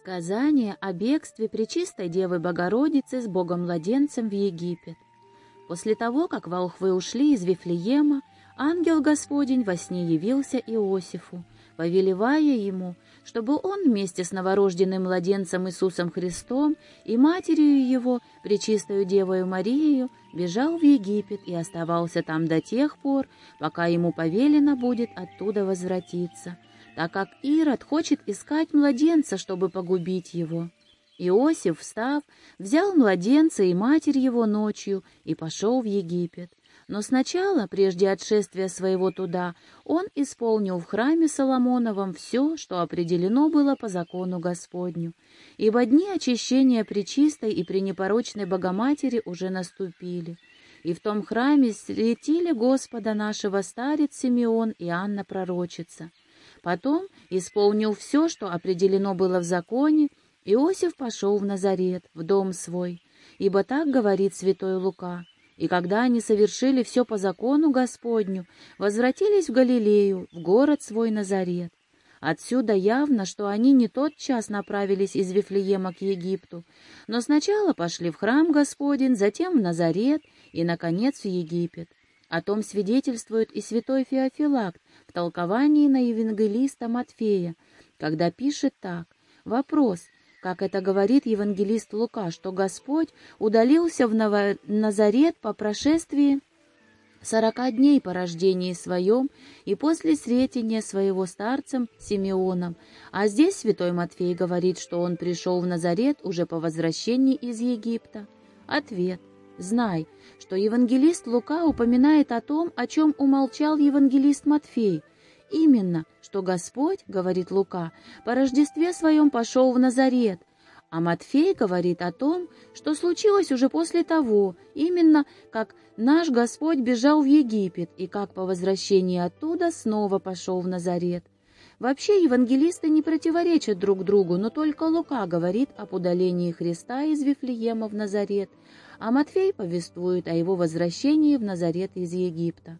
Сказание о бегстве Пречистой Девы Богородицы с Богом-младенцем в Египет. После того, как волхвы ушли из Вифлеема, ангел Господень во сне явился Иосифу, повелевая ему, чтобы он вместе с новорожденным младенцем Иисусом Христом и матерью его, Пречистою Девою Марией, бежал в Египет и оставался там до тех пор, пока ему повелено будет оттуда возвратиться — так как Ирод хочет искать младенца, чтобы погубить его. Иосиф, встав, взял младенца и матерь его ночью и пошел в Египет. Но сначала, прежде отшествия своего туда, он исполнил в храме Соломоновом все, что определено было по закону Господню. Ибо дни очищения Пречистой и Пренепорочной Богоматери уже наступили. И в том храме светили Господа нашего старец Симеон и Анна Пророчица. Потом, исполнил все, что определено было в законе, Иосиф пошел в Назарет, в дом свой, ибо так говорит святой Лука. И когда они совершили все по закону Господню, возвратились в Галилею, в город свой Назарет. Отсюда явно, что они не тот час направились из Вифлеема к Египту, но сначала пошли в храм Господень, затем в Назарет и, наконец, в Египет. О том свидетельствует и святой Феофилакт в толковании на евангелиста Матфея, когда пишет так. Вопрос, как это говорит евангелист Лука, что Господь удалился в Назарет по прошествии сорока дней по рождении своем и после сретения своего старцем Симеоном, а здесь святой Матфей говорит, что он пришел в Назарет уже по возвращении из Египта. Ответ. Знай, что евангелист Лука упоминает о том, о чем умолчал евангелист Матфей. Именно, что Господь, говорит Лука, по Рождестве своем пошел в Назарет, а Матфей говорит о том, что случилось уже после того, именно как наш Господь бежал в Египет и как по возвращении оттуда снова пошел в Назарет. Вообще евангелисты не противоречат друг другу, но только Лука говорит об удалении Христа из Вифлеема в Назарет, а Матфей повествует о его возвращении в Назарет из Египта.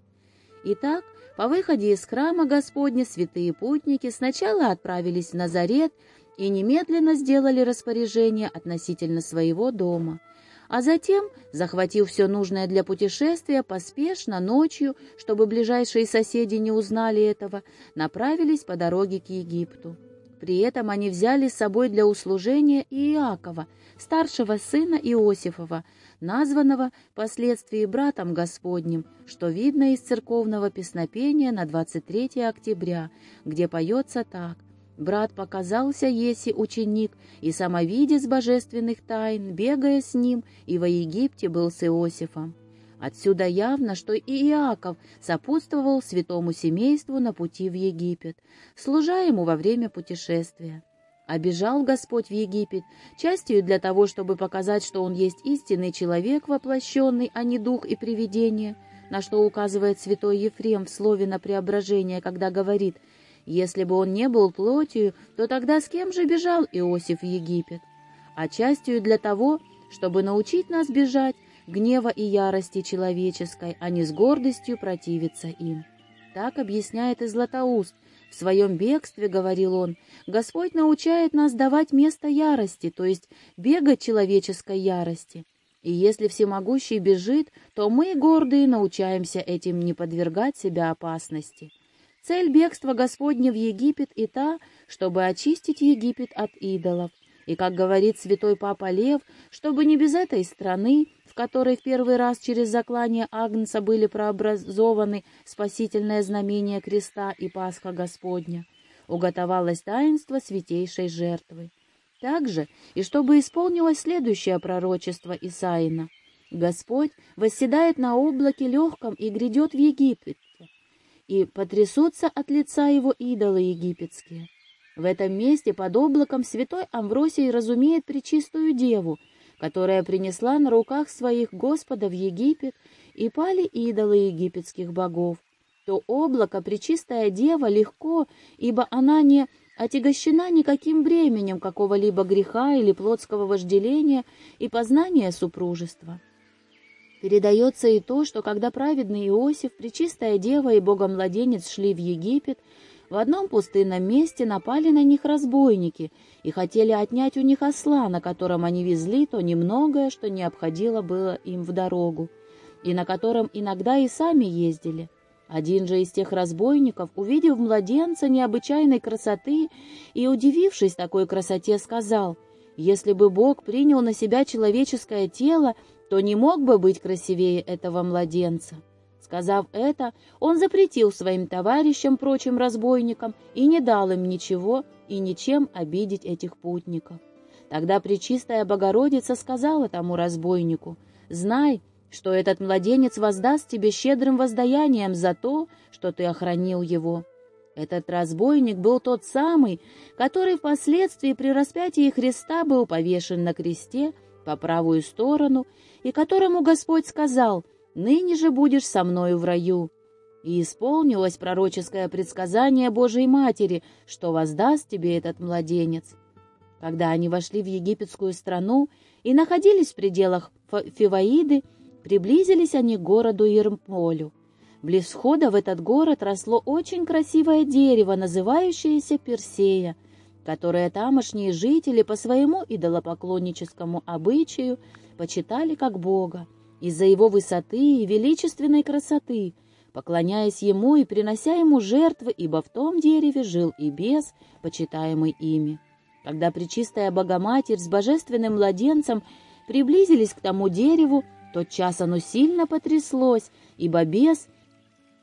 Итак, по выходе из храма Господня святые путники сначала отправились в Назарет и немедленно сделали распоряжение относительно своего дома, а затем, захватив все нужное для путешествия, поспешно ночью, чтобы ближайшие соседи не узнали этого, направились по дороге к Египту. При этом они взяли с собой для услужения Иакова, старшего сына Иосифова, названного впоследствии братом Господним, что видно из церковного песнопения на 23 октября, где поется так Брат показался Еси ученик и самовидец божественных тайн, бегая с ним, и во Египте был с Иосифом. Отсюда явно, что и Иаков сопутствовал святому семейству на пути в Египет, служа ему во время путешествия. Обежал Господь в Египет, частью для того, чтобы показать, что он есть истинный человек воплощенный, а не дух и привидение, на что указывает святой Ефрем в слове на преображение, когда говорит «Если бы он не был плотью, то тогда с кем же бежал Иосиф в Египет?» А частью для того, чтобы научить нас бежать, гнева и ярости человеческой, а не с гордостью противиться им. Так объясняет и Златоуст. В своем бегстве, говорил он, Господь научает нас давать место ярости, то есть бегать человеческой ярости. И если всемогущий бежит, то мы, гордые, научаемся этим не подвергать себя опасности. Цель бегства Господня в Египет и та, чтобы очистить Египет от идолов. И, как говорит святой Папа Лев, чтобы не без этой страны, в которой в первый раз через заклание Агнца были прообразованы спасительное знамение креста и Пасха Господня, уготовалось таинство святейшей жертвы. Также и чтобы исполнилось следующее пророчество Исаина. Господь восседает на облаке легком и грядет в Египет, и потрясутся от лица его идолы египетские. В этом месте под облаком святой Амвросий разумеет Пречистую Деву, которая принесла на руках своих Господа в Египет, и пали идолы египетских богов. То облако, Пречистая Дева, легко, ибо она не отягощена никаким бременем какого-либо греха или плотского вожделения и познания супружества. Передается и то, что когда праведный Иосиф, Пречистая Дева и Богомладенец шли в Египет, В одном пустынном месте напали на них разбойники и хотели отнять у них осла, на котором они везли то немногое, что необходимо было им в дорогу, и на котором иногда и сами ездили. Один же из тех разбойников, увидев младенца необычайной красоты и, удивившись такой красоте, сказал, «Если бы Бог принял на себя человеческое тело, то не мог бы быть красивее этого младенца». Сказав это, он запретил своим товарищам, прочим разбойникам, и не дал им ничего и ничем обидеть этих путников. Тогда Пречистая Богородица сказала тому разбойнику, «Знай, что этот младенец воздаст тебе щедрым воздаянием за то, что ты охранил его. Этот разбойник был тот самый, который впоследствии при распятии Христа был повешен на кресте по правую сторону, и которому Господь сказал «Ныне же будешь со мною в раю». И исполнилось пророческое предсказание Божией Матери, что воздаст тебе этот младенец. Когда они вошли в египетскую страну и находились в пределах Фиваиды, Приблизились они к городу Ермполю. Близ входа в этот город росло очень красивое дерево, называющееся Персея, которое тамошние жители по своему идолопоклонническому обычаю почитали как Бога из-за его высоты и величественной красоты, поклоняясь ему и принося ему жертвы, ибо в том дереве жил и бес, почитаемый ими. Когда Пречистая Богоматерь с божественным младенцем приблизились к тому дереву, тот час оно сильно потряслось, ибо бес,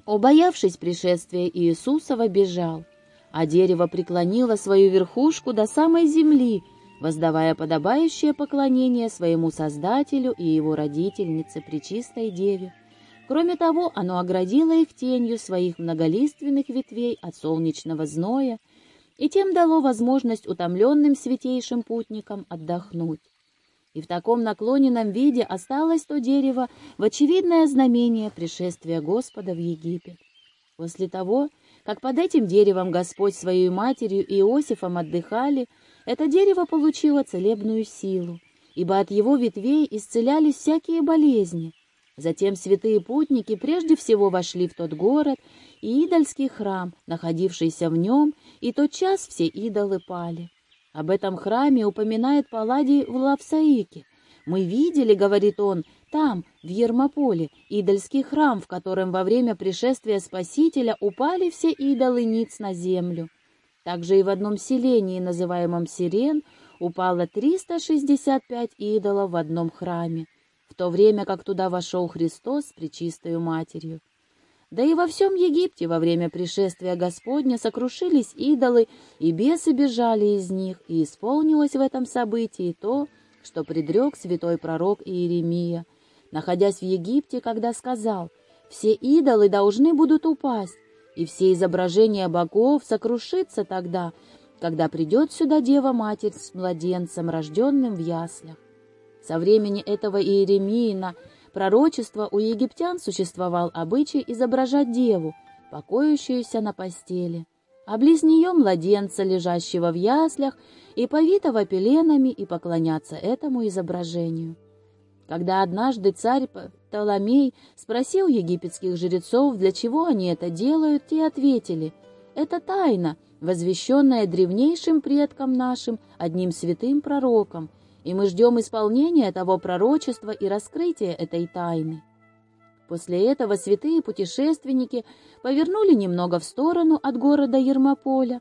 убоявшись пришествия Иисусова, бежал, а дерево преклонило свою верхушку до самой земли, воздавая подобающее поклонение своему Создателю и его родительнице Пречистой Деве. Кроме того, оно оградило их тенью своих многолиственных ветвей от солнечного зноя и тем дало возможность утомленным святейшим путникам отдохнуть и в таком наклоненном виде осталось то дерево в очевидное знамение пришествия Господа в Египет. После того, как под этим деревом Господь своей матерью Иосифом отдыхали, это дерево получило целебную силу, ибо от его ветвей исцелялись всякие болезни. Затем святые путники прежде всего вошли в тот город и идольский храм, находившийся в нем, и тот час все идолы пали. Об этом храме упоминает Палладий в Лавсаике. «Мы видели, — говорит он, — там, в Ермополе, идольский храм, в котором во время пришествия Спасителя упали все идолы ниц на землю. Также и в одном селении, называемом Сирен, упало 365 идолов в одном храме, в то время как туда вошел Христос с Пречистою Матерью. Да и во всем Египте во время пришествия Господня сокрушились идолы, и бесы бежали из них, и исполнилось в этом событии то, что предрек святой пророк Иеремия, находясь в Египте, когда сказал, «Все идолы должны будут упасть, и все изображения богов сокрушиться тогда, когда придет сюда Дева-Матерь с младенцем, рожденным в яслях». Со времени этого Иеремиина пророчества у египтян существовал обычай изображать деву, покоящуюся на постели, а близ нее младенца, лежащего в яслях и повитого пеленами, и поклоняться этому изображению. Когда однажды царь Птоломей спросил египетских жрецов, для чего они это делают, те ответили, «Это тайна, возвещенная древнейшим предкам нашим, одним святым пророком, и мы ждем исполнения того пророчества и раскрытия этой тайны. После этого святые путешественники повернули немного в сторону от города Ермополя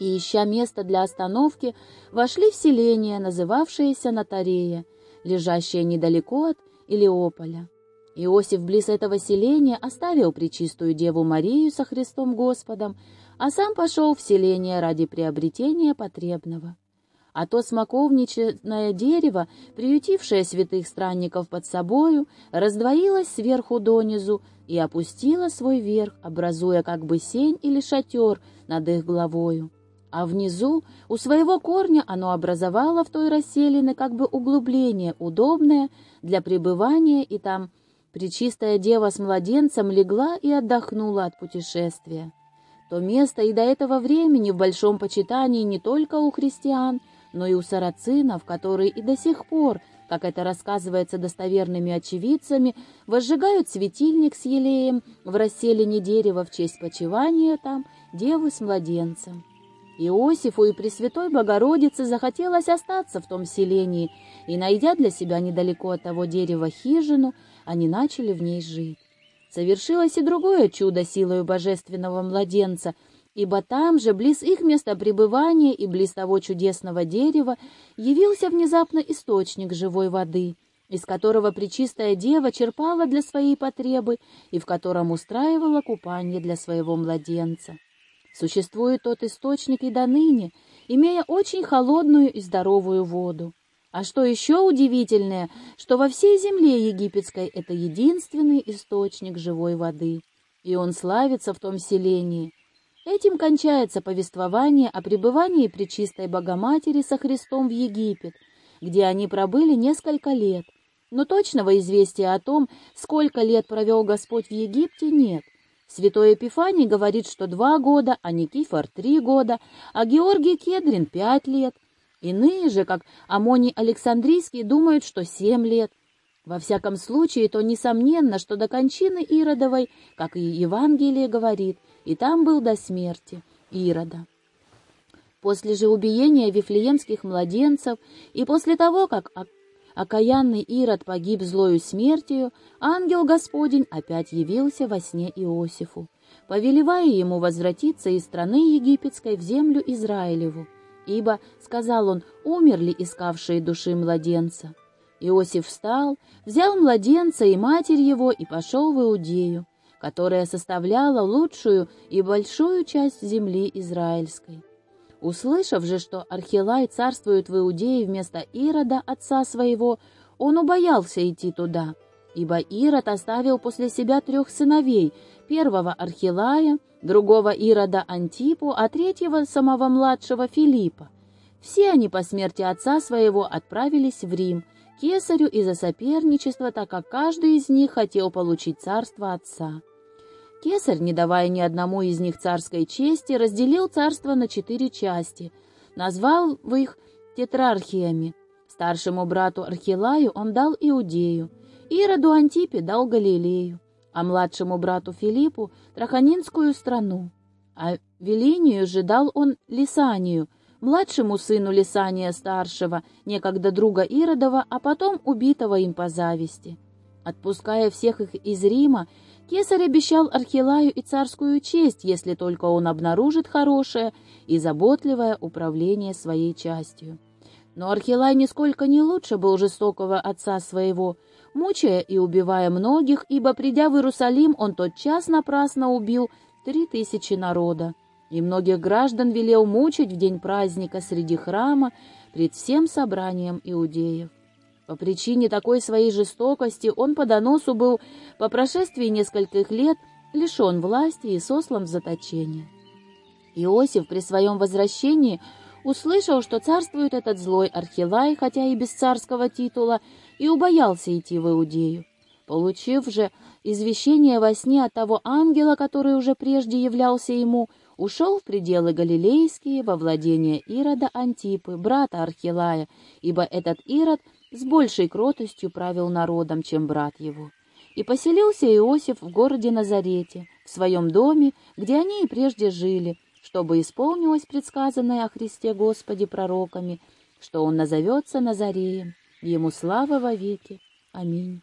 и, ища место для остановки, вошли в селение, называвшееся Натарея, лежащее недалеко от Илиополя. Иосиф близ этого селения оставил Пречистую Деву Марию со Христом Господом, а сам пошел в селение ради приобретения потребного а то смоковничное дерево, приютившее святых странников под собою, раздвоилось сверху донизу и опустило свой верх, образуя как бы сень или шатер над их головою. А внизу, у своего корня, оно образовало в той расселине как бы углубление, удобное для пребывания, и там Пречистая Дева с младенцем легла и отдохнула от путешествия. То место и до этого времени в большом почитании не только у христиан, но и у сарацинов, которые и до сих пор, как это рассказывается достоверными очевидцами, возжигают светильник с елеем в расселине дерева в честь почивания там девы с младенцем. Иосифу и Пресвятой Богородице захотелось остаться в том селении, и, найдя для себя недалеко от того дерева хижину, они начали в ней жить. Совершилось и другое чудо силою божественного младенца, ибо там же, близ их места пребывания и близ того чудесного дерева, явился внезапно источник живой воды, из которого Пречистая Дева черпала для своей потребы и в котором устраивала купание для своего младенца. Существует тот источник и до ныне, имея очень холодную и здоровую воду. А что еще удивительное, что во всей земле египетской это единственный источник живой воды, и он славится в том селении. Этим кончается повествование о пребывании Пречистой Богоматери со Христом в Египет, где они пробыли несколько лет. Но точного известия о том, сколько лет провел Господь в Египте, нет. Святой Епифаний говорит, что два года, а Никифор — три года, а Георгий Кедрин — пять лет. Иные же, как Амоний Александрийский, думают, что семь лет. Во всяком случае, то несомненно, что до кончины Иродовой, как и Евангелие говорит, и там был до смерти Ирода. После же убиения вифлеемских младенцев и после того, как окаянный Ирод погиб злою смертью, ангел Господень опять явился во сне Иосифу, повелевая ему возвратиться из страны египетской в землю Израилеву, ибо, сказал он, умерли искавшие души младенца. Иосиф встал, взял младенца и матерь его и пошел в Иудею, которая составляла лучшую и большую часть земли израильской. Услышав же, что Архилай царствует в Иудее вместо Ирода, отца своего, он убоялся идти туда, ибо Ирод оставил после себя трех сыновей, первого Архилая, другого Ирода Антипу, а третьего самого младшего Филиппа. Все они по смерти отца своего отправились в Рим, кесарю из-за соперничества, так как каждый из них хотел получить царство отца. Кесарь, не давая ни одному из них царской чести, разделил царство на четыре части, назвал их тетрархиями. Старшему брату Архилаю он дал Иудею, Ироду Антипе дал Галилею, а младшему брату Филиппу — Траханинскую страну. А Велинию же дал он Лисанию, младшему сыну Лисания старшего, некогда друга Иродова, а потом убитого им по зависти. Отпуская всех их из Рима, Кесарь обещал Архилаю и царскую честь, если только он обнаружит хорошее и заботливое управление своей частью. Но Архилай нисколько не лучше был жестокого отца своего, мучая и убивая многих, ибо, придя в Иерусалим, он тотчас напрасно убил три тысячи народа. И многих граждан велел мучить в день праздника среди храма пред всем собранием иудеев. По причине такой своей жестокости он по доносу был по прошествии нескольких лет лишен власти и сослан в заточение. Иосиф при своем возвращении услышал, что царствует этот злой Архилай, хотя и без царского титула, и убоялся идти в Иудею. Получив же извещение во сне от того ангела, который уже прежде являлся ему, ушел в пределы Галилейские во владение Ирода Антипы, брата Архилая, ибо этот Ирод с большей кротостью правил народом, чем брат его. И поселился Иосиф в городе Назарете, в своем доме, где они и прежде жили, чтобы исполнилось предсказанное о Христе Господе пророками, что он назовется Назареем, ему слава вовеки. Аминь.